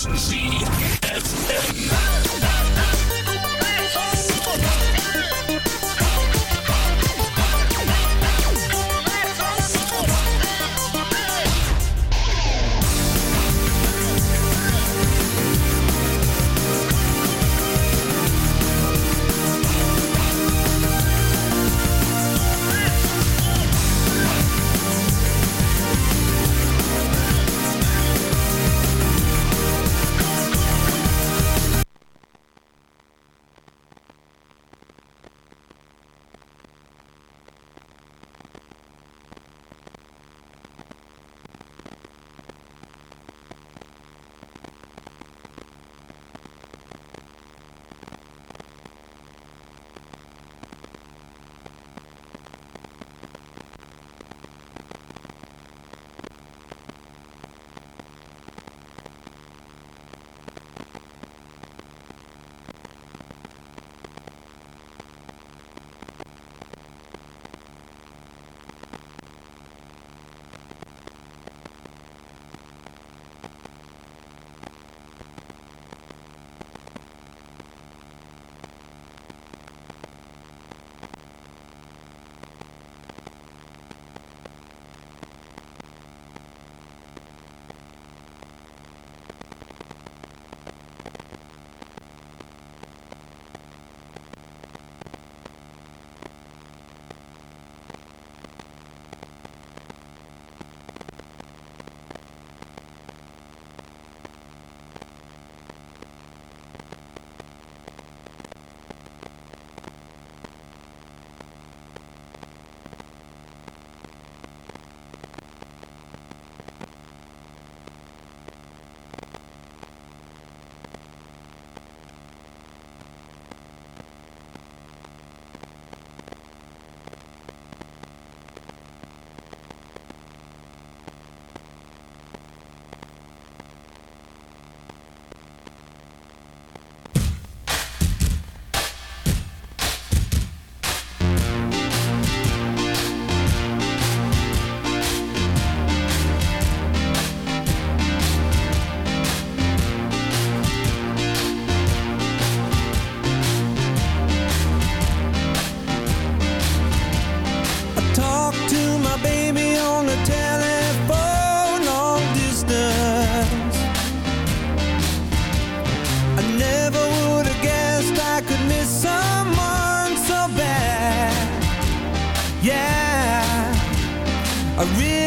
Z. only met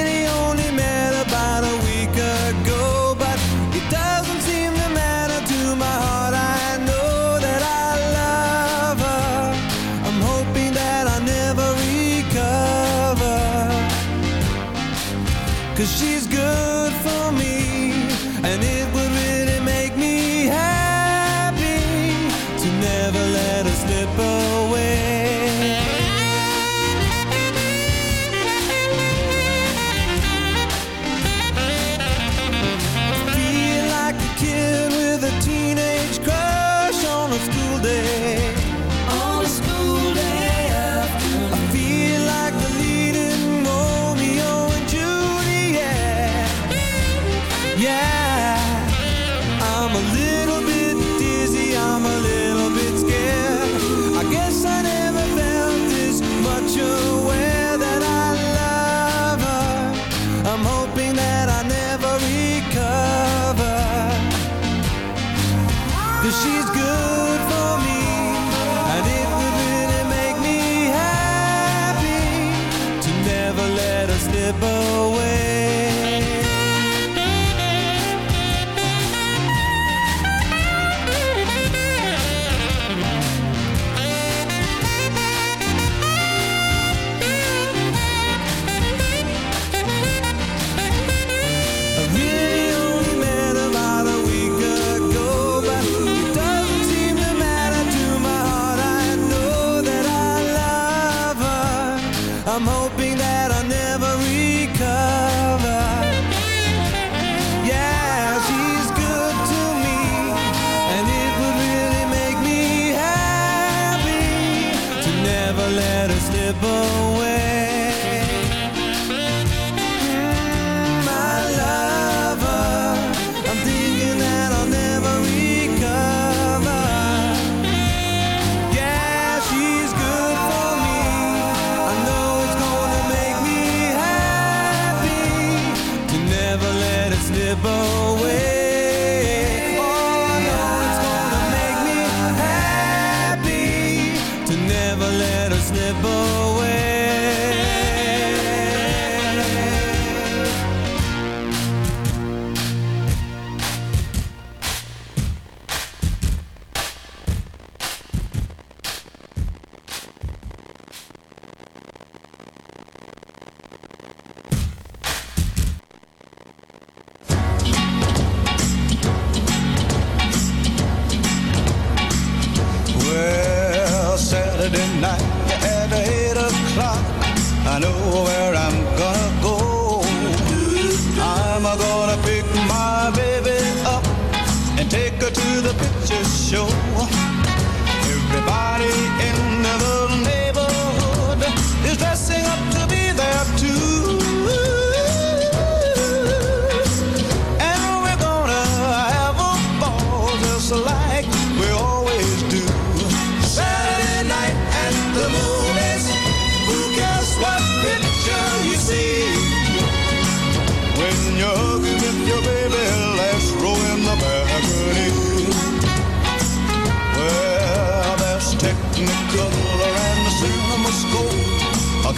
show.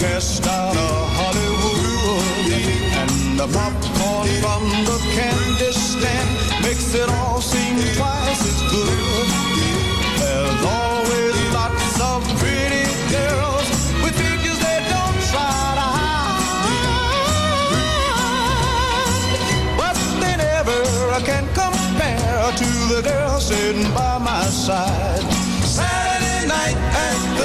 orkest out of Hollywood. And the popcorn from the candy stand makes it all seem twice as good. There's always lots of pretty girls with figures they don't try to hide. But they never can compare to the girl sitting by my side. Saturday night at the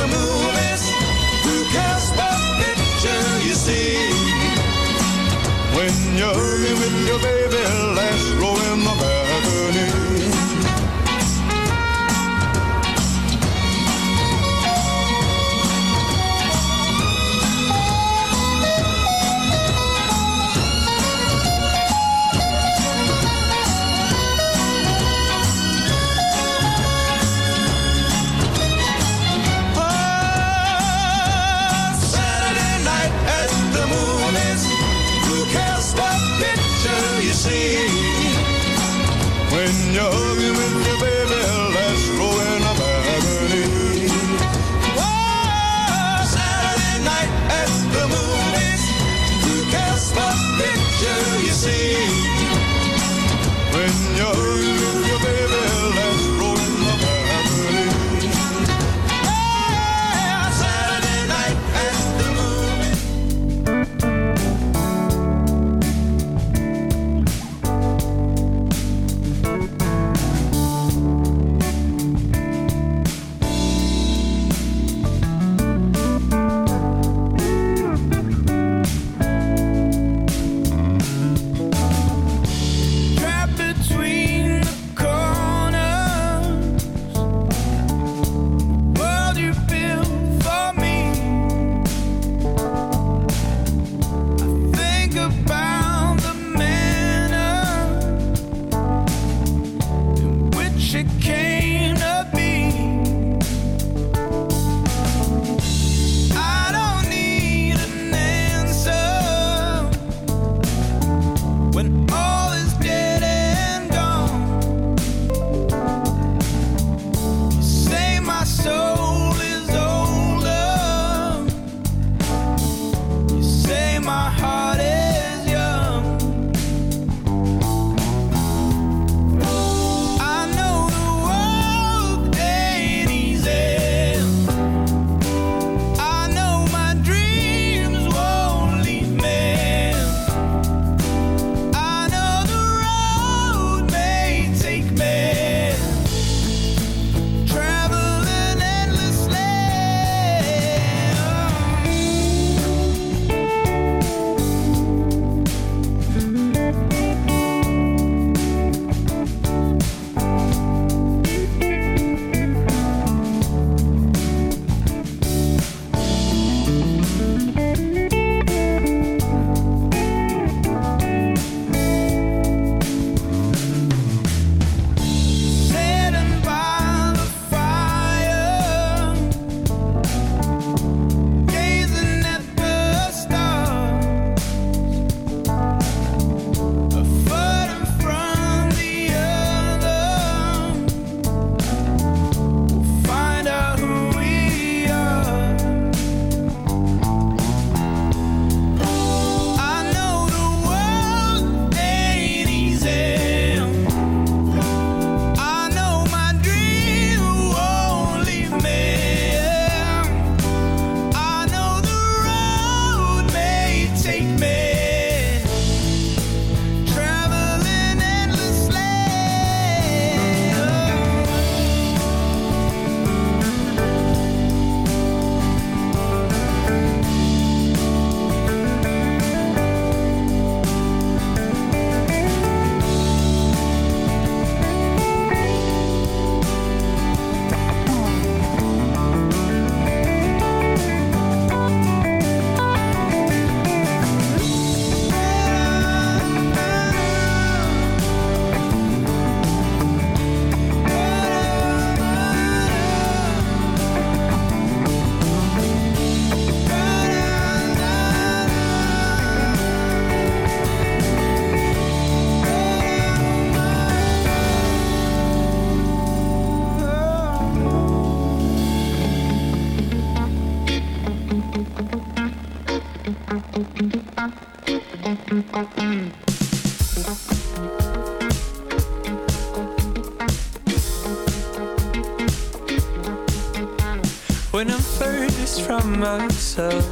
myself,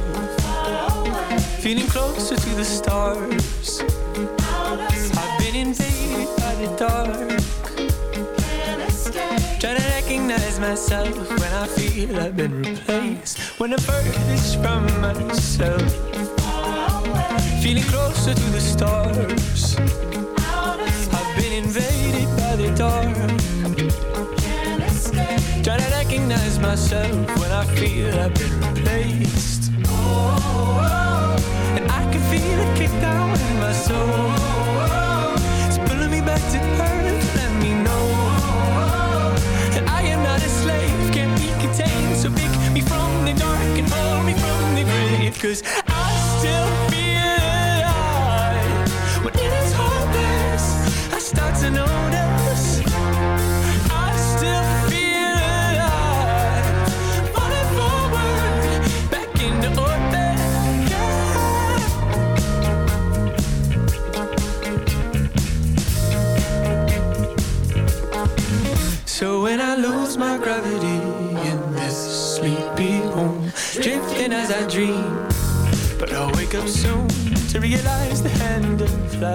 feeling closer to the stars. I've been invaded by the dark. Trying to recognize myself when I feel I've been replaced. When I'm furthest from myself, feeling closer to the stars. I've been invaded myself when I feel I've been replaced. And I can feel it kick down in my soul. It's pulling me back to earth, let me know. That I am not a slave, can't be contained. So pick me from the dark and pull me from the grave. Cause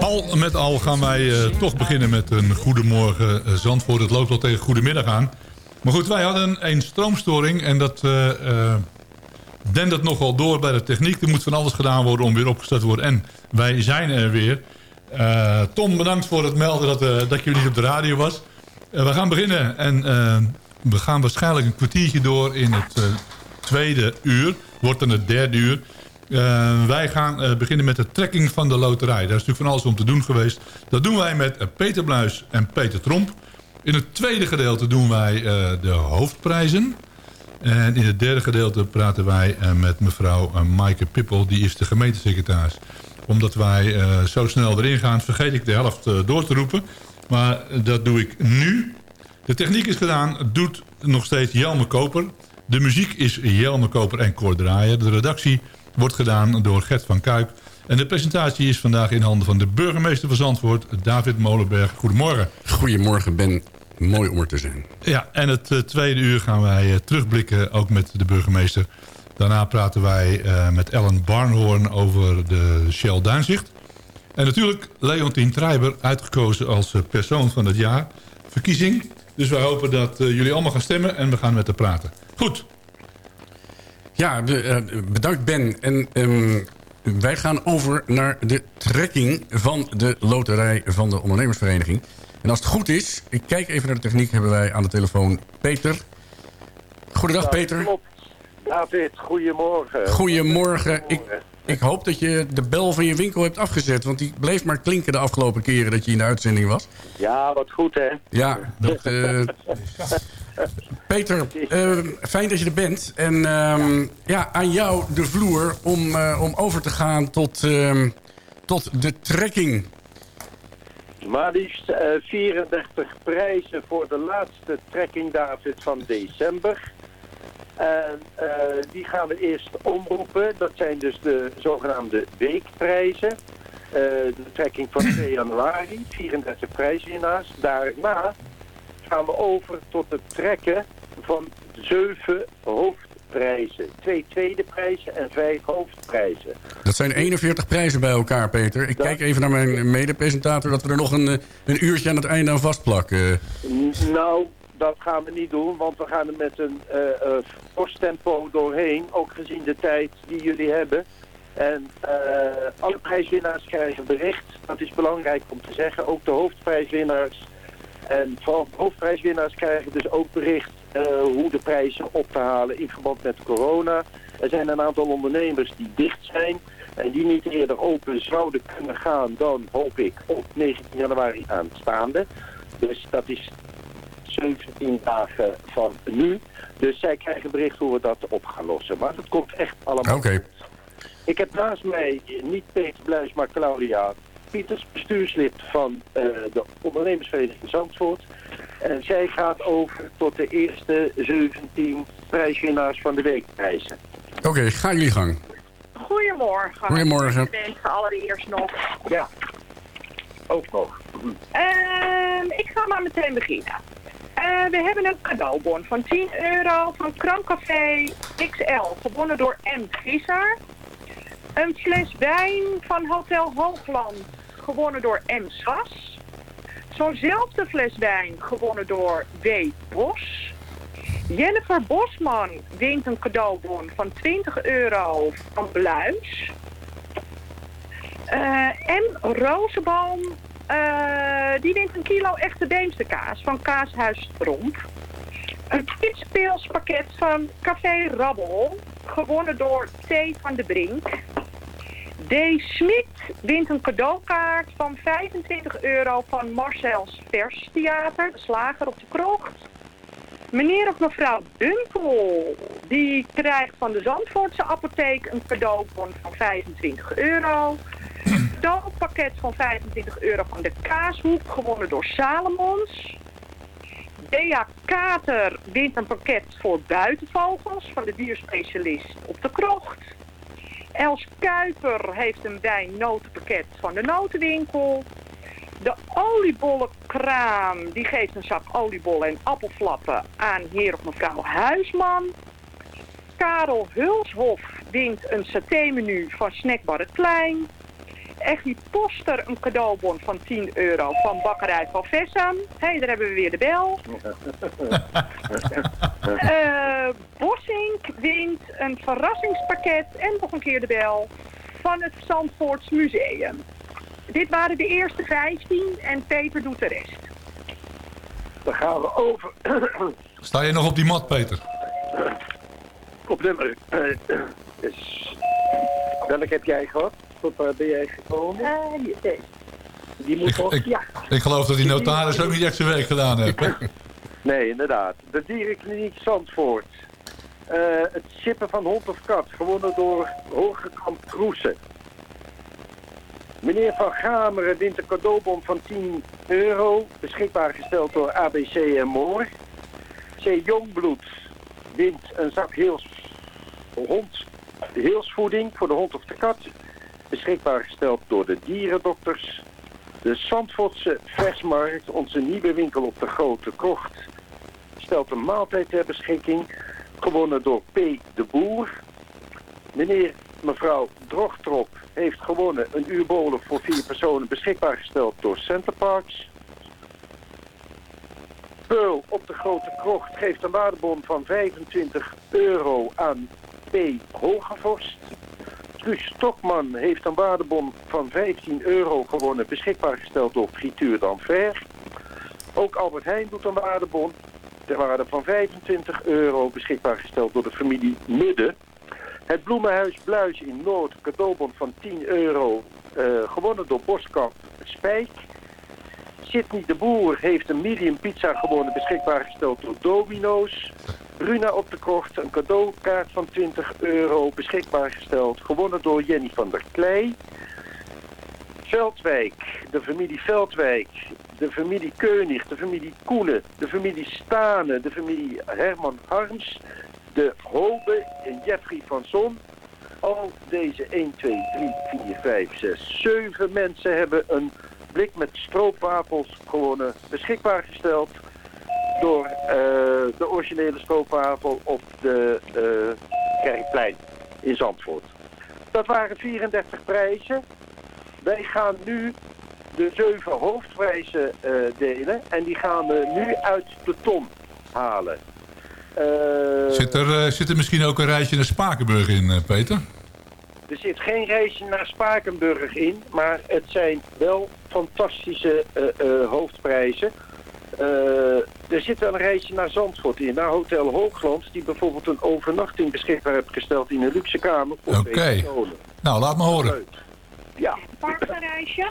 Al met al gaan wij eh, toch beginnen met een goedemorgen uh, Zandvoort. Het loopt al tegen goedemiddag aan. Maar goed, wij hadden een stroomstoring en dat uh, uh, dendert nogal door bij de techniek. Er moet van alles gedaan worden om weer opgestart te worden. En wij zijn er weer. Tom, bedankt voor het melden dat, dat jullie op de radio was. we gaan beginnen en we gaan waarschijnlijk een kwartiertje door in het tweede uur. Wordt dan het derde uur. Uh, wij gaan uh, beginnen met de trekking van de loterij. Daar is natuurlijk van alles om te doen geweest. Dat doen wij met uh, Peter Bluis en Peter Tromp. In het tweede gedeelte doen wij de hoofdprijzen. En in het derde gedeelte praten wij met mevrouw Maaike Pippel. Die is de gemeentesecretaris. Omdat wij zo snel erin gaan, vergeet ik de helft door te roepen. Maar dat doe ik nu. De techniek is gedaan, doet nog steeds Jelme Koper. De muziek is Jelme Koper en Cor. De redactie wordt gedaan door Gert van Kuik. En de presentatie is vandaag in handen van de burgemeester van Zandvoort, David Molenberg. Goedemorgen. Goedemorgen, Ben. Mooi om er te zijn. Ja, en het uh, tweede uur gaan wij uh, terugblikken, ook met de burgemeester. Daarna praten wij uh, met Ellen Barnhoorn over de Shell Duinzicht. En natuurlijk Leontien Treiber, uitgekozen als persoon van het jaar. Verkiezing. Dus wij hopen dat jullie allemaal gaan stemmen en we gaan met haar praten. Goed, ja, de, uh, bedankt Ben. En um, wij gaan over naar de trekking van de loterij van de ondernemersvereniging. En als het goed is, ik kijk even naar de techniek, hebben wij aan de telefoon Peter. Goedendag ja, Peter. Klopt. David, goedemorgen. Goedemorgen. Ik, ik hoop dat je de bel van je winkel hebt afgezet. Want die bleef maar klinken de afgelopen keren dat je in de uitzending was. Ja, wat goed hè. Ja, dat... Uh, Peter, uh, fijn dat je er bent. En uh, ja. ja. aan jou de vloer om, uh, om over te gaan tot, uh, tot de trekking. Maar liefst 34 prijzen voor de laatste trekking, David, van december. En die gaan we eerst omroepen. Dat zijn dus de zogenaamde weekprijzen. de trekking van 2 januari, 34 prijswinnaars. Daarna gaan we over tot het trekken van zeven hoofdprijzen. Twee tweede prijzen en vijf hoofdprijzen. Dat zijn 41 prijzen bij elkaar, Peter. Ik dat... kijk even naar mijn medepresentator dat we er nog een, een uurtje aan het einde aan vastplakken. Nou, dat gaan we niet doen, want we gaan er met een uh, uh, posttempo doorheen. Ook gezien de tijd die jullie hebben. En uh, alle prijswinnaars krijgen bericht. Dat is belangrijk om te zeggen. Ook de hoofdprijswinnaars en vooral hoofdprijswinnaars krijgen dus ook bericht hoe de prijzen op te halen in verband met corona. Er zijn een aantal ondernemers die dicht zijn en die niet eerder open zouden kunnen gaan dan, hoop ik, op 19 januari aanstaande. Dus dat is 17 dagen van nu. Dus zij krijgen bericht hoe we dat op gaan lossen. Maar dat komt echt allemaal Oké. Okay. Ik heb naast mij niet Peter Bluis, maar Claudia Pieters, bestuurslid van uh, de ondernemersvereniging Zandvoort. En zij gaat over tot de eerste 17 prijswinnaars van de weekprijzen. Oké, okay, gaan jullie gang. Goedemorgen. Goedemorgen. Mensen allereerst nog. Ja. Ook nog. Ehm, ik ga maar meteen beginnen. Eh, we hebben een cadeaubon van 10 euro van Krancafé XL, gewonnen door M. Visser. Een fles wijn van Hotel Hoogland, gewonnen door M. Sas. Zo'nzelfde fles wijn, gewonnen door W. Bos. Jennifer Bosman wint een cadeaubon van 20 euro van Bluis. Eh, en Rozenboom, eh, die wint een kilo echte Beemster kaas van Kaashuis Tromp. Een pitspelspakket van Café Rabbel, gewonnen door T. van de Brink. D. Smit wint een cadeaukaart van 25 euro van Marcel's Vers Theater, de slager op de krocht. Meneer of mevrouw Dunkel, die krijgt van de Zandvoortse apotheek een cadeaubon van 25 euro. Cadeaupakket van 25 euro van de Kaashoek, gewonnen door Salomons. Bea Kater wint een pakket voor buitenvogels van de dierspecialist op de krocht. Els Kuiper heeft een wijnnotenpakket van de notenwinkel. De oliebollenkraam die geeft een zak oliebollen en appelflappen aan heer of mevrouw Huisman. Karel Hulshof wint een satémenu van Snackbar het Klein. Eggy Poster een cadeaubon van 10 euro van Bakkerij van Vessam. Hé, hey, daar hebben we weer de bel. Eh Bossink wint een verrassingspakket en nog een keer de bel van het Zandvoorts Museum. Dit waren de eerste 15 en Peter doet de rest. Dan gaan we over Sta je nog op die mat, Peter? op nummer. eh, dus, welke heb jij gehad? Tot waar ben jij gekomen? Eh. Die moet Ik, nog... ik, Ja. ik geloof dat die notaris ook niet echt zijn werk gedaan heeft. Nee, inderdaad. De dierenkliniek Zandvoort. Eh, het chippen van hond of kat, gewonnen door Hogekamp Kroesen. Meneer Van Gameren wint een cadeaubon van 10 euro, beschikbaar gesteld door ABC en Moor. C. Jongbloed wint een zak heels, hond, heelsvoeding voor de hond of de kat, beschikbaar gesteld door de dierendokters. De Zandvoortse Versmarkt, onze nieuwe winkel op de Grote Krocht, stelt een maaltijd ter beschikking, gewonnen door P. de Boer. Meneer, mevrouw Drogtrop heeft gewonnen een uur bolen voor vier personen beschikbaar gesteld door Centerparks. Pearl op de Grote Krocht geeft een waardebon van 25 euro aan P. Hogevorst. Truus Stokman heeft een waardebon van 15 euro gewonnen beschikbaar gesteld door Frituur d'Anver. Ook Albert Heijn doet een waardebon ter waarde van 25 euro beschikbaar gesteld door de familie Mudde. Het Bloemenhuis Bluis in Noord, cadeaubon van 10 euro, eh, gewonnen door Boskamp Spijk. Sidney de Boer heeft een medium pizza gewonnen, beschikbaar gesteld door Domino's. Bruna op de Krocht, een cadeaukaart van 20 euro, beschikbaar gesteld, gewonnen door Jenny van der Klei. Veldwijk, de familie Veldwijk, de familie Keunig, de familie Koenen, de familie Stane, de familie Herman Harms, de Hobe en Jeffrey van Zon. Al deze 1, 2, 3, 4, 5, 6, 7 mensen hebben een blik met stroopwafels gewonnen, beschikbaar gesteld door eh, de originele stroopwafel op de eh, Kerkplein in Zandvoort. Dat waren 34 prijzen. Wij gaan nu de zeven hoofdprijzen eh, delen en die gaan we nu uit de ton halen. Zit er, zit er misschien ook een reisje naar Spakenburg in, Peter? Er zit geen reisje naar Spakenburg in, maar het zijn wel fantastische hoofdprijzen. Eh, er zit wel een reisje naar Zandvoort in, naar Hotel Hoogland, die bijvoorbeeld een overnachting beschikbaar heeft gesteld in een luxe kamer voor Oké. twee personen. Nou, laat me horen. Ja, Partnerreisje.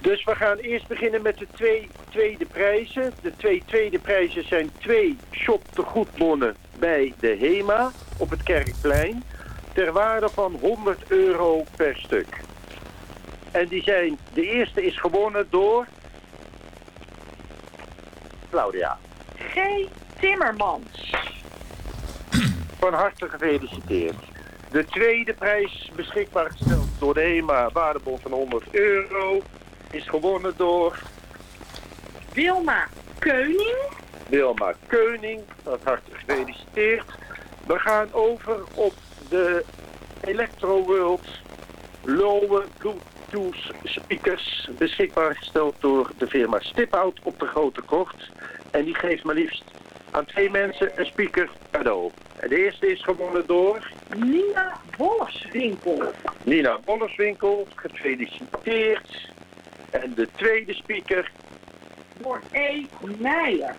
dus we gaan eerst beginnen met de twee tweede prijzen. De twee tweede prijzen zijn twee shop te goedbonnen bij de HEMA op het Kerkplein. Ter waarde van 100 euro per stuk. En die zijn, de eerste is gewonnen door... Claudia. G. Timmermans. Van harte gefeliciteerd. De tweede prijs beschikbaar gesteld door de HEMA, waardebon van 100 euro, is gewonnen door Wilma Keuning. Wilma Keuning. Van harte gefeliciteerd. We gaan over op de Electro World Lowe Bluetooth speakers. Beschikbaar gesteld door de firma Stiphout op de Grote Kocht. En die geeft maar liefst aan twee mensen een speaker cadeau. En de eerste is gewonnen door Nina Bollerswinkel. Nina Bollerswinkel. Gefeliciteerd. En de tweede speaker, Door E. Meijer.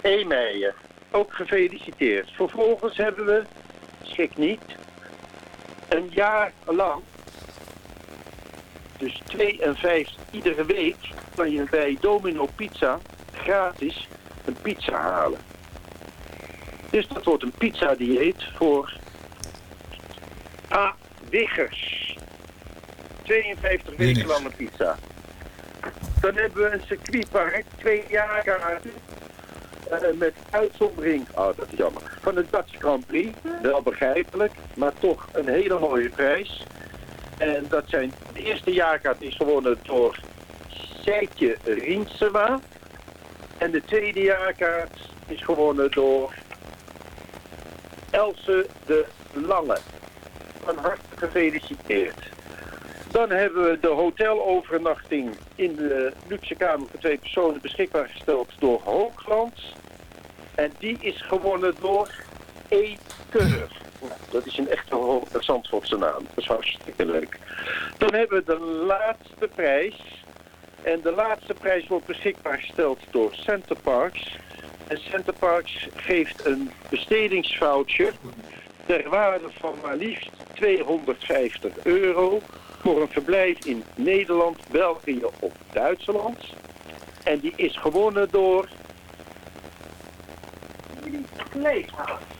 E. Meijer. Ook gefeliciteerd. Vervolgens hebben we, schrik niet, een jaar lang, dus 2 en 5 iedere week, kan je bij Domino Pizza gratis een pizza halen. Dus dat wordt een pizza dieet voor A. Wiggers. 52 Weer weken niks. lange pizza. Dan hebben we een circuitpark, twee jaar kaarten. eh, met uitzondering, oh dat is jammer, van de Dutch Grand Prix. Wel begrijpelijk, maar toch een hele mooie prijs. En dat zijn, de eerste jaarkaart is gewonnen door Seitje Riensema. En de tweede jaarkaart is gewonnen door Else de Lange. Van harte gefeliciteerd. Dan hebben we de hotelovernachting in de luxe kamer voor twee personen beschikbaar gesteld door Hoogland. En die is gewonnen door E. Dat is een echte Zandvoortse naam. Dat is hartstikke leuk. Dan hebben we de laatste prijs. En de laatste prijs wordt beschikbaar gesteld door Center Parks. En Center Parks geeft een bestedingsvoucher ter waarde van maar liefst 250 euro voor een verblijf in Nederland, België of Duitsland. En die is gewonnen door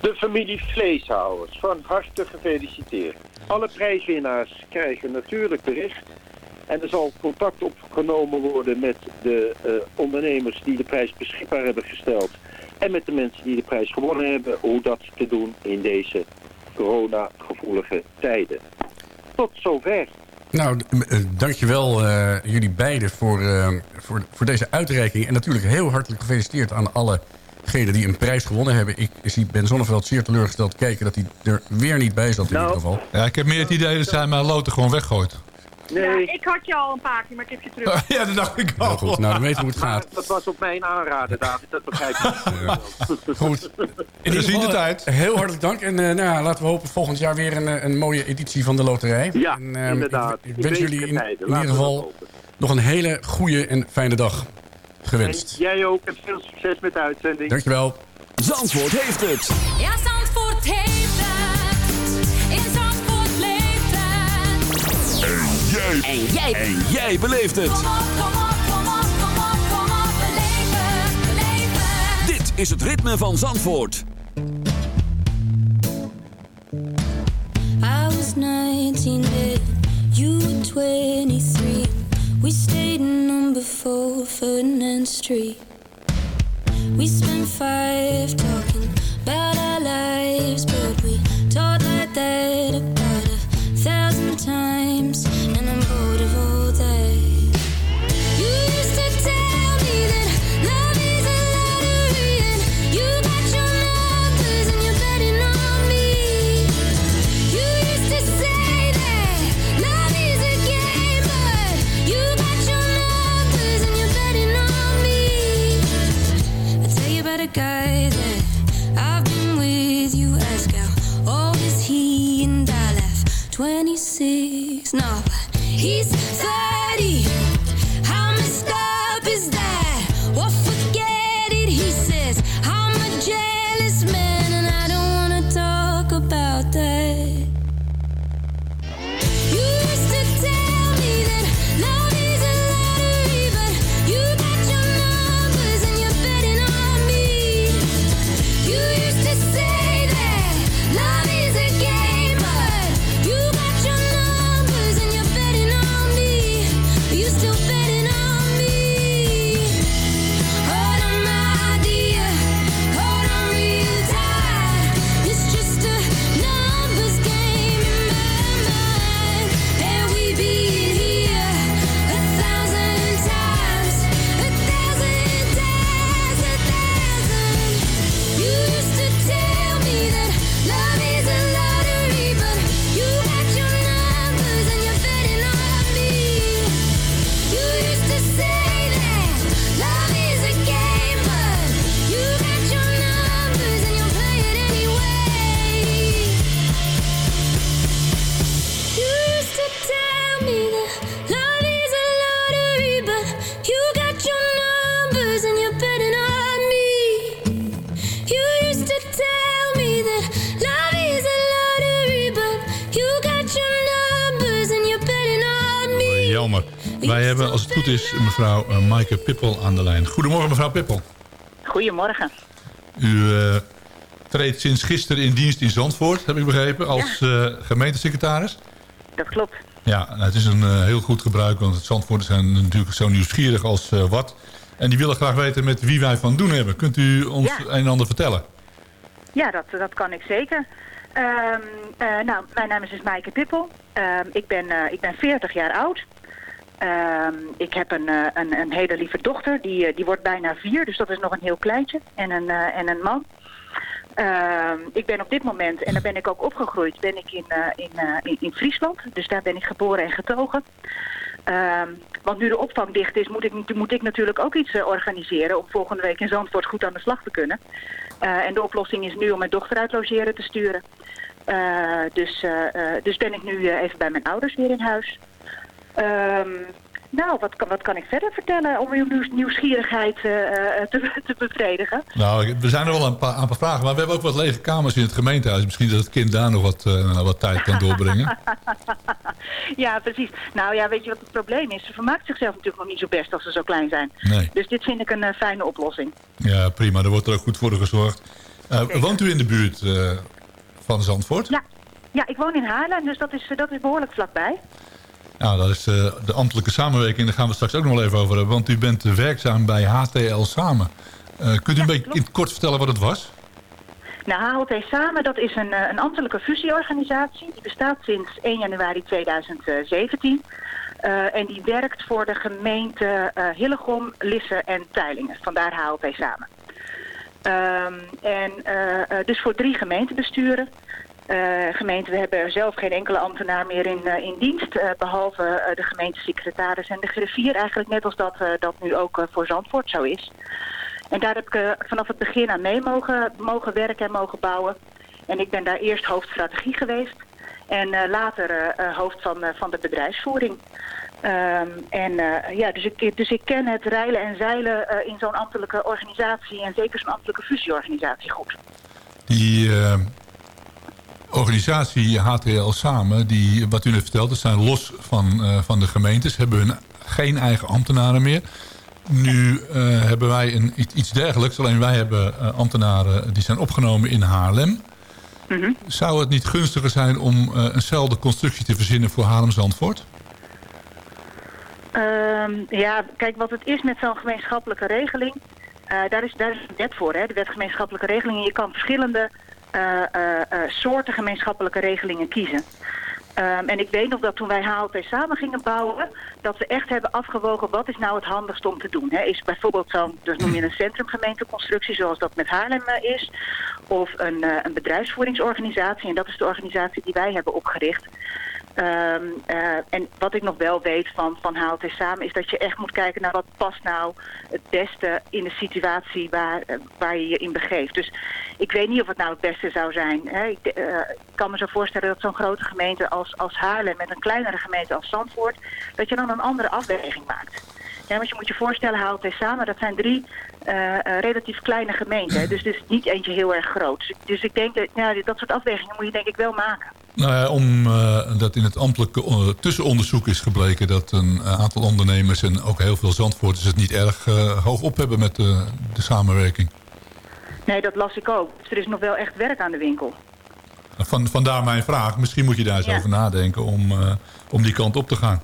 de familie Vleeshouwers. Van harte gefeliciteerd. Alle prijswinnaars krijgen natuurlijk bericht. En er zal contact opgenomen worden met de eh, ondernemers die de prijs beschikbaar hebben gesteld. En met de mensen die de prijs gewonnen hebben. Hoe dat te doen in deze corona-gevoelige tijden. Tot zover. Nou, eh, dankjewel eh jullie beiden voor, eh, voor, voor deze uitreiking. En natuurlijk heel hartelijk gefeliciteerd aan allegenen die een prijs gewonnen hebben. Ik zie Ben Zonneveld zeer teleurgesteld kijken dat hij er weer niet bij zat in Nou. ieder geval. Ja, ik heb meer het idee dat zij mijn loten gewoon weggooit. Ja, Nee, ik had je al een paar keer, maar ik heb je terug. ja, dat dacht ik al. goed, nou dan weten we hoe het maar gaat. dat was op mijn aanraden, David. Dat begrijp ik. Goed. In We zien geval, de tijd. Heel hartelijk dank. En eh, nou, ja, laten we hopen volgend jaar weer een, eh, een mooie editie van de loterij. Ja, en, ehm, inderdaad. Ik, wens jullie in, ieder geval nog een hele goede en fijne dag gewenst. En jij ook en veel succes met de uitzending. Dankjewel. Zandvoort heeft het. Ja, Zandvoort heeft het. Jij. En jij. En jij beleeft het. Kom op, kom op, kom op, kom op, kom op. Beleef het, beleef het. Dit is het ritme van Zandvoort. I was 19 then, you were 23. We stayed in number 4 Ferdinand Street. We spent five talking about our lives, but we talked like that about a thousand times, goed is, mevrouw uh, Maaike Pippel aan de lijn. Goedemorgen, mevrouw Pippel. Goedemorgen. U uh, treedt sinds gisteren in dienst in Zandvoort, heb ik begrepen, als ja. uh, gemeentesecretaris. Dat klopt. Ja, nou, het is een uh, heel goed gebruik, want Zandvoorters zijn natuurlijk zo nieuwsgierig als wat. En die willen graag weten met wie wij van doen hebben. Kunt u ons ja. een en ander vertellen? Ja, dat, dat kan ik zeker. Um, uh, nou, mijn naam is dus Maaike Pippel. Um, ik, ben, ik ben 40 jaar oud. Um, ik heb een, uh, een, een, hele lieve dochter, die, die wordt bijna vier, dus dat is nog een heel kleintje. En een, en een man. ik ben op dit moment, en daar ben ik ook opgegroeid, ben ik in, in, in, Friesland. Dus daar ben ik geboren en getogen. want nu de opvang dicht is, moet ik, moet ik natuurlijk ook iets organiseren... om volgende week in Zandvoort goed aan de slag te kunnen. En de oplossing is nu om mijn dochter uit logeren te sturen. Dus, dus ben ik nu even bij mijn ouders weer in huis. Um, nou, wat kan, wat kan ik verder vertellen om uw nieuwsgierigheid te, te bevredigen? Nou, we zijn er wel een paar, vragen, maar we hebben ook wat lege kamers in het gemeentehuis. Misschien dat het kind daar nog wat, wat tijd kan doorbrengen. ja, precies. Nou ja, weet je wat het probleem is? Ze vermaakt zichzelf natuurlijk nog niet zo best als ze zo klein zijn. Nee. Dus dit vind ik een fijne oplossing. Ja, prima. Daar wordt er ook goed voor gezorgd. woont u in de buurt van Zandvoort? Ja. ja, ik woon in Haarlem, dus dat is, dat is behoorlijk vlakbij. Nou, dat is uh, de ambtelijke samenwerking. Daar gaan we straks ook nog wel even over hebben. Want u bent werkzaam bij HTL Samen. Uh, kunt u ja, een beetje in het kort vertellen wat het was? Nou, HLT Samen, dat is een, een ambtelijke fusieorganisatie. Die bestaat sinds 1 januari 2017. Uh, en die werkt voor de gemeente Hillegom, Lisse en Teilingen. Vandaar HLT Samen. Um, en uh, dus voor drie gemeentebesturen. Uh, gemeente, we hebben zelf geen enkele ambtenaar meer in, uh, in dienst, uh, behalve de gemeentesecretaris en de griffier eigenlijk, net als dat dat nu ook voor Zandvoort zo is. En daar heb ik vanaf het begin aan mee mogen, mogen werken en mogen bouwen. En ik ben daar eerst hoofdstrategie geweest en later hoofd van, van de bedrijfsvoering. Um, en ja, dus ik, dus ik ken het reilen en zeilen in zo'n ambtelijke organisatie en zeker zo'n ambtelijke fusieorganisatie goed. Die organisatie HTL Samen, die, wat u net vertelt, dat zijn los van, van de gemeentes, hebben hun geen eigen ambtenaren meer. Nu hebben wij een, iets dergelijks, alleen wij hebben ambtenaren die zijn opgenomen in Haarlem. Mm -hmm. Zou het niet gunstiger zijn om eenzelfde constructie te verzinnen voor Haarlem-Zandvoort? Um, ja, kijk, wat het is met zo'n gemeenschappelijke regeling... Daar, is, daar is een wet voor, hè, de wet gemeenschappelijke regelingen. Je kan verschillende soorten gemeenschappelijke regelingen kiezen. Um, en ik weet nog dat toen wij HLP samen gingen bouwen... dat we echt hebben afgewogen wat is nou het handigst om te doen. Hè? Is bijvoorbeeld zo'n, dus noem je een centrumgemeenteconstructie... zoals dat met Haarlem is... of een, een bedrijfsvoeringsorganisatie. En dat is de organisatie die wij hebben opgericht... Um, uh, en wat ik nog wel weet van, van HLT Samen is dat je echt moet kijken naar wat past nou het beste in de situatie waar, uh, waar je je in begeeft. Dus ik weet niet of het nou het beste zou zijn. Hè. Ik uh, kan me zo voorstellen dat zo'n grote gemeente als, als Haarlem met een kleinere gemeente als Zandvoort, dat je dan een andere afweging maakt. Ja, want je moet je voorstellen, HLT Samen, dat zijn drie uh, relatief kleine gemeenten. Dus het is niet eentje heel erg groot. Dus, dus ik denk, dat, ja, dat soort afwegingen moet je denk ik wel maken. Nou ja, omdat uh, in het ambtelijke tussenonderzoek is gebleken... dat een aantal ondernemers en ook heel veel Zandvoorters... het niet erg hoog op hebben met de, de samenwerking. Nee, dat las ik ook. Dus er is nog wel echt werk aan de winkel. Van, vandaar mijn vraag. Misschien moet je daar eens ja. over nadenken om, om die kant op te gaan.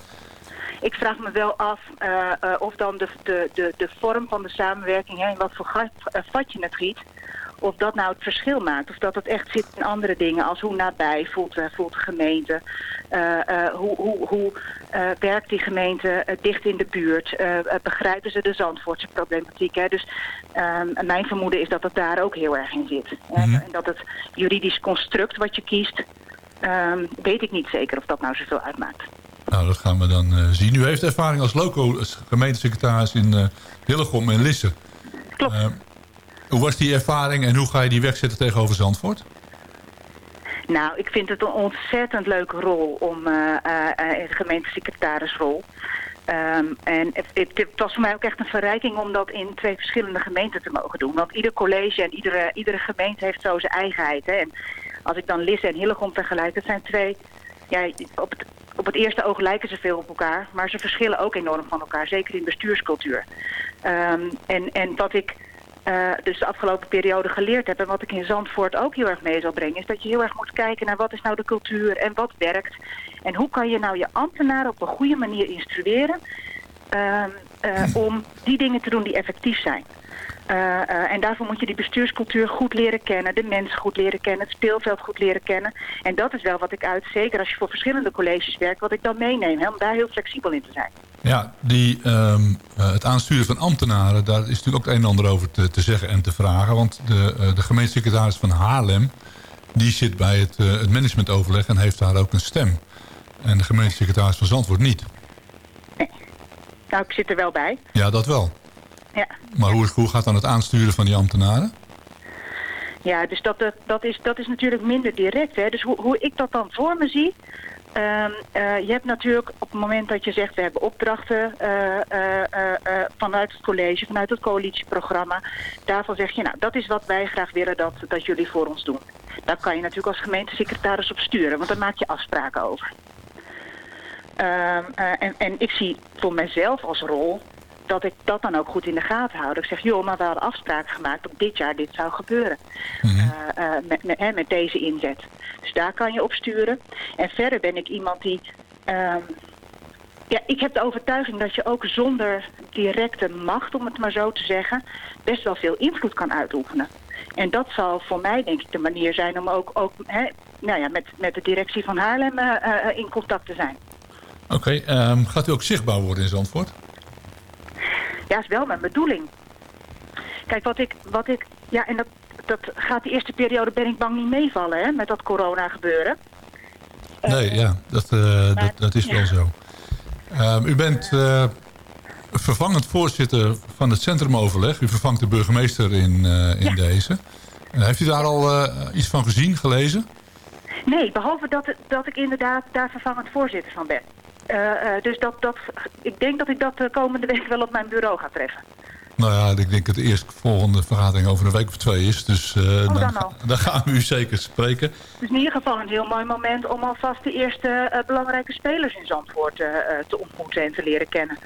Ik vraag me wel af uh, uh, of dan de, de, de, de vorm van de samenwerking, hè, in wat voor gat, uh, vat je het giet, of dat nou het verschil maakt. Of dat het echt zit in andere dingen, als hoe nabij voelt, voelt de gemeente. hoe hoe, hoe werkt die gemeente dicht in de buurt? begrijpen ze de Zandvoortse problematiek? Hè? Dus ehm, mijn vermoeden is dat het daar ook heel erg in zit. Mm -hmm. En dat het juridisch construct wat je kiest, um, weet ik niet zeker of dat nou zoveel uitmaakt. Nou, dat gaan we dan uh, zien. U heeft ervaring als loco als gemeentesecretaris in uh, Hillegom en Lisse. Klopt. Uh, hoe was die ervaring en hoe ga je die wegzetten tegenover Zandvoort? Nou, ik vind het een ontzettend leuke rol om in de gemeentesecretarisrol. Um, en het, het, het, was voor mij ook echt een verrijking om dat in twee verschillende gemeenten te mogen doen. Want ieder college en iedere, iedere gemeente heeft zo zijn eigenheid. Hè. En als ik dan Lisse en Hillegom vergelijk, dat zijn twee ja, op, het, op het eerste oog lijken ze veel op elkaar, maar ze verschillen ook enorm van elkaar, zeker in bestuurscultuur. Ehm, en, en wat ik eh, dus de afgelopen periode geleerd heb en wat ik in Zandvoort ook heel erg mee zal brengen, is dat je heel erg moet kijken naar wat is nou de cultuur en wat werkt. En hoe kan je nou je ambtenaren op een goede manier instrueren ehm, eh, om die dingen te doen die effectief zijn. Eh, eh, en daarvoor moet je die bestuurscultuur goed leren kennen, de mensen goed leren kennen, het speelveld goed leren kennen. En dat is wel wat ik uit, zeker als je voor verschillende colleges werkt, wat ik dan meeneem, om daar heel flexibel in te zijn. Ja, die, ehm, eh, het aansturen van ambtenaren, daar is natuurlijk ook het een en ander over te, te zeggen en te vragen. Want de, eh, de gemeentesecretaris van Haarlem, die zit bij het, eh, het managementoverleg en heeft daar ook een stem. En de gemeentesecretaris van Zandvoort niet. Nou, ik zit er wel bij. Ja, dat wel. Ja. Maar hoe, hoe gaat dan het aansturen van die ambtenaren? Ja, dus dat, dat, dat, is, dat is natuurlijk minder direct. Hè. Dus hoe, hoe ik dat dan voor me zie... ehm, eh, je hebt natuurlijk op het moment dat je zegt... we hebben opdrachten eh, eh, vanuit het college, vanuit het coalitieprogramma. Daarvan zeg je, nou, dat is wat wij graag willen dat, dat jullie voor ons doen. Daar kan je natuurlijk als gemeentesecretaris op sturen, want daar maak je afspraken over. Ehm, eh, en, en ik zie voor mezelf als rol dat ik dat dan ook goed in de gaten hou. Dat ik zeg, joh, maar we hadden afspraken gemaakt dat dit jaar dit zou gebeuren. Eh, eh, met, met, hè, met deze inzet. Dus daar kan je op sturen. En verder ben ik iemand die... ehm, ja, ik heb de overtuiging dat je ook zonder directe macht, om het maar zo te zeggen, best wel veel invloed kan uitoefenen. En dat zal voor mij denk ik de manier zijn om ook, ook hè, nou ja, met, met de directie van Haarlem in contact te zijn. Oké, ehm, gaat u ook zichtbaar worden in Zandvoort? Ja, is wel mijn bedoeling. Kijk, wat ik, wat ik ja, en dat, dat gaat de eerste periode, ben ik bang, niet meevallen, hè, met dat corona gebeuren. Nee, ja, dat, eh, dat, dat is wel zo. Ehm, u bent eh, vervangend voorzitter van het centrumoverleg. U vervangt de burgemeester in, eh, in deze. En heeft u daar al eh, iets van gezien, gelezen? Nee, behalve dat, dat ik inderdaad daar vervangend voorzitter van ben. Eh, eh, dus dat, dat, ik denk dat ik dat de komende week wel op mijn bureau ga treffen. Nou ja, ik denk dat de eerstvolgende vergadering over een week of twee is. Dus Oh, dan dan, gaan we u zeker spreken. Dus in ieder geval een heel mooi moment om alvast de eerste belangrijke spelers in Zandvoort te ontmoeten en te leren kennen.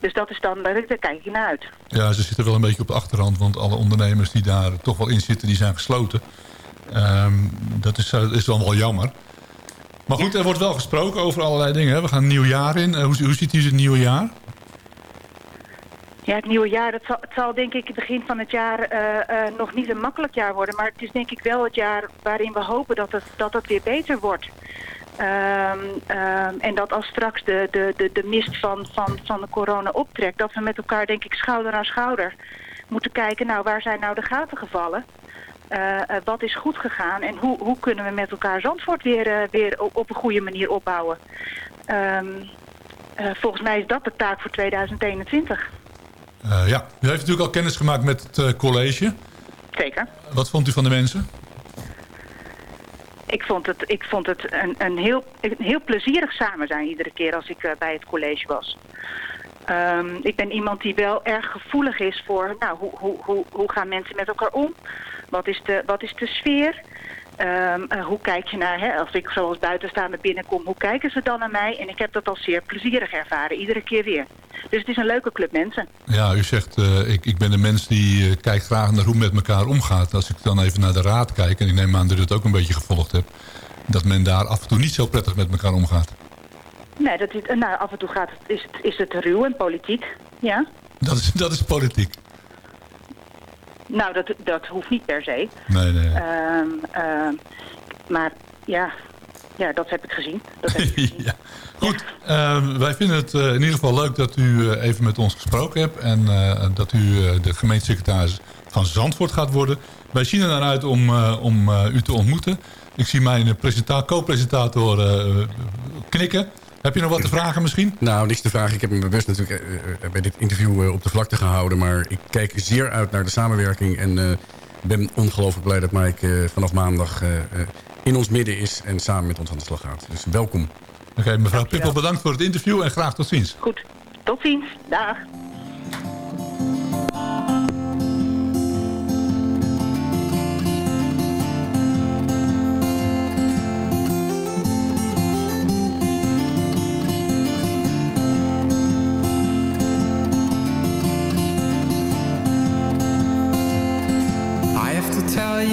Dus dat is dan, daar kijk ik naar uit. Ja, ze zitten wel een beetje op de achterhand. Want alle ondernemers die daar toch wel in zitten, die zijn gesloten. Ehm, dat is, is dan wel jammer. Maar goed, er wordt wel gesproken over allerlei dingen. hè. We gaan een nieuw jaar in. Eh, hoe, hoe ziet u het nieuwe jaar? Ja, het nieuwe jaar, dat zal, het zal denk ik het begin van het jaar eh, eh, nog niet een makkelijk jaar worden. Maar het is denk ik wel het jaar waarin we hopen dat het, dat het weer beter wordt. Ehm, ehm, en dat als straks de, de, de, de mist van, van, van de corona optrekt... dat we met elkaar denk ik schouder aan schouder moeten kijken... nou, waar zijn nou de gaten gevallen? Eh, eh, wat is goed gegaan? En hoe, hoe kunnen we met elkaar Zandvoort weer, eh, weer op, op een goede manier opbouwen? Ehm, eh, volgens mij is dat de taak voor 2021. Eh, ja, u heeft natuurlijk al kennis gemaakt met het college. Zeker. Wat vond u van de mensen? Ik vond het, ik vond het een, een, heel, een heel plezierig samen zijn iedere keer als ik bij het college was. Ehm, ik ben iemand die wel erg gevoelig is voor nou, hoe, hoe, hoe, hoe gaan mensen met elkaar om? Wat is de, wat is de sfeer? Ehm, eh, hoe kijk je naar, hè, als ik zoals buitenstaander binnenkom, hoe kijken ze dan naar mij? En ik heb dat al zeer plezierig ervaren, iedere keer weer. Dus het is een leuke club mensen. Ja, u zegt, eh, ik, ik ben een mens die eh, kijkt graag naar hoe men met elkaar omgaat. Als ik dan even naar de raad kijk, en ik neem aan dat u het ook een beetje gevolgd hebt... dat men daar af en toe niet zo prettig met elkaar omgaat. Nee, dat is, nou, af en toe gaat het, is, het, is het ruw en politiek, ja. Dat is, dat is politiek. Nou, dat, dat hoeft niet per se. Nee, nee. Ehm, ehm, maar ja, ja, dat heb ik gezien. Dat heb ik gezien. ja. Goed, eh, wij vinden het eh, in ieder geval leuk dat u eh, even met ons gesproken hebt... en eh, dat u de gemeentesecretaris van Zandvoort gaat worden. Wij zien er naar uit om, om u te ontmoeten. Ik zie mijn presenta- co-presentator knikken. Heb je nog wat te vragen misschien? Nou, niks te vragen. Ik heb me bewust natuurlijk eh, eh, bij dit interview eh, op de vlakte gehouden. Maar ik kijk zeer uit naar de samenwerking. En eh, ben ongelooflijk blij dat Mike eh, vanaf maandag eh, eh, in ons midden is. En samen met ons aan de slag gaat. Dus welkom. Oké, mevrouw Pippel, bedankt voor het interview en graag tot ziens. Goed, tot ziens. Dag.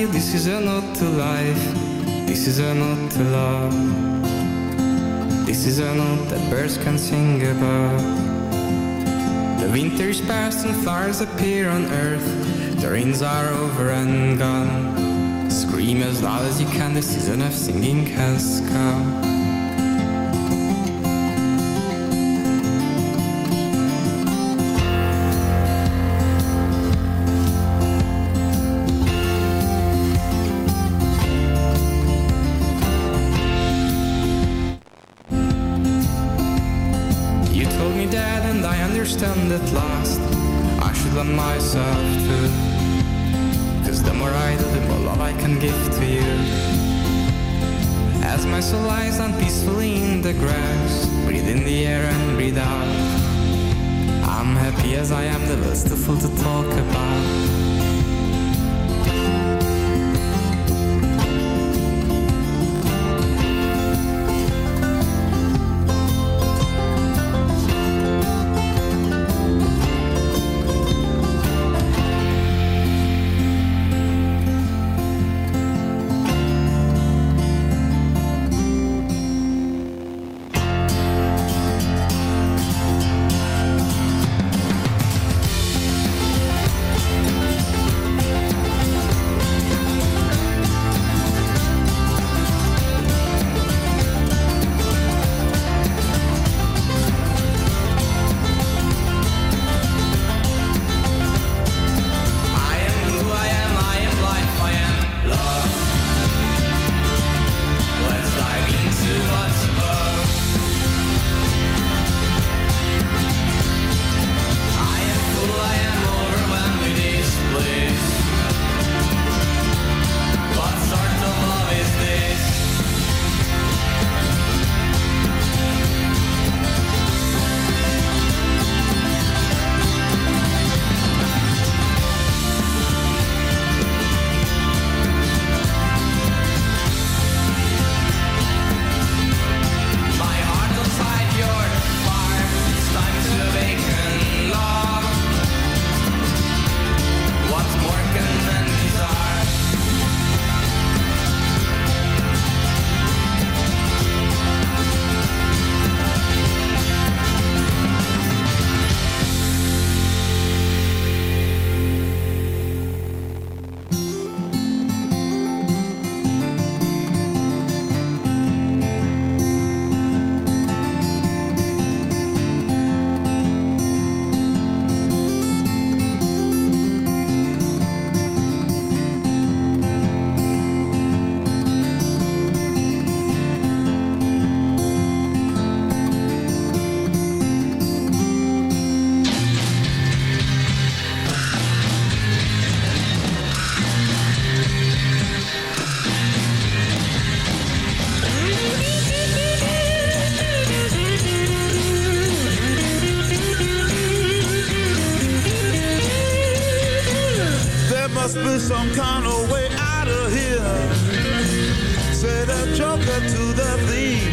You this is a note to life. This is a note to love. This is a note that birds can sing about. The winter is past and flowers appear on earth. The rains are over and gone. Scream as loud as you can, the season of singing has come. I can give to you. As my soul lies down peacefully in the grass Breathe in the air and breathe out. I'm happy as I am, the full to talk about to the thief.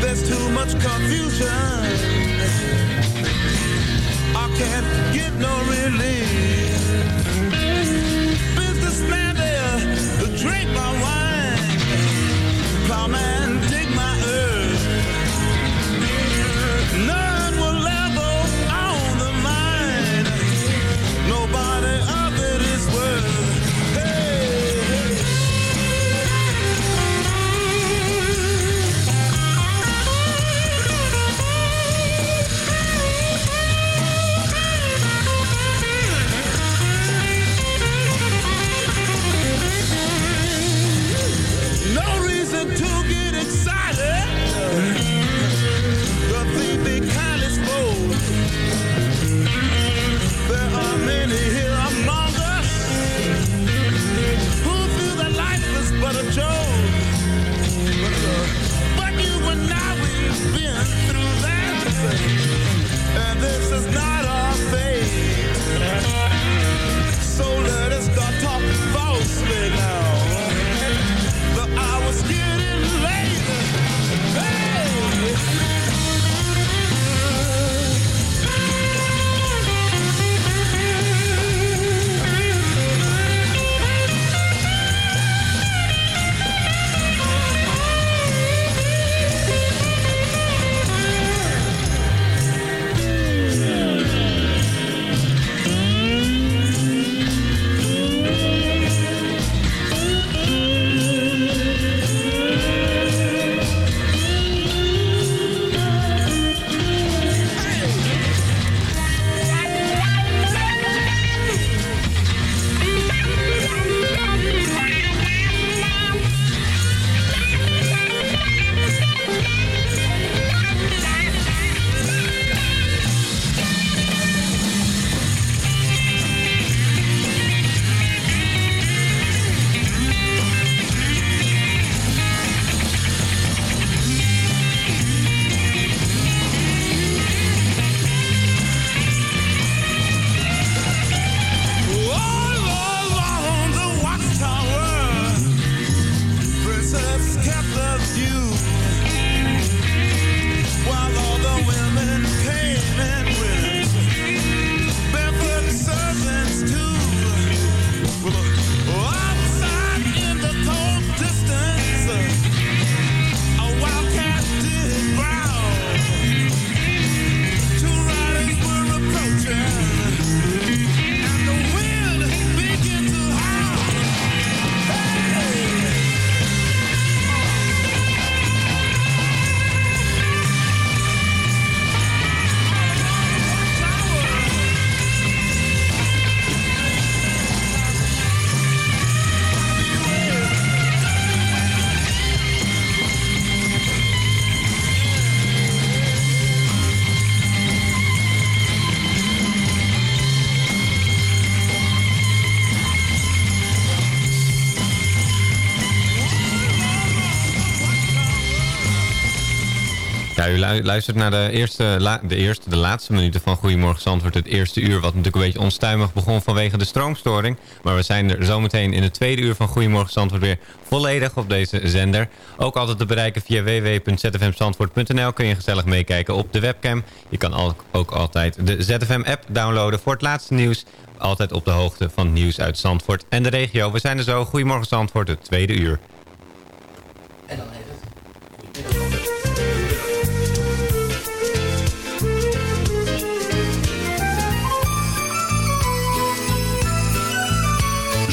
There's too much confusion. I can't get no relief. Businessman there, drink my wine. Luistert naar de eerste, de eerste, de laatste minuten van Goedemorgen Zandvoort. Het eerste uur, wat natuurlijk een beetje onstuimig begon vanwege de stroomstoring. Maar we zijn er zometeen in het tweede uur van Goedemorgen Zandvoort weer volledig op deze zender. Ook altijd te bereiken via www.zfmzandvoort.nl kun je gezellig meekijken op de webcam. Je kan ook altijd de ZFM-app downloaden voor het laatste nieuws. Altijd op de hoogte van nieuws uit Zandvoort en de regio. We zijn er zo. Goedemorgen Zandvoort, het tweede uur.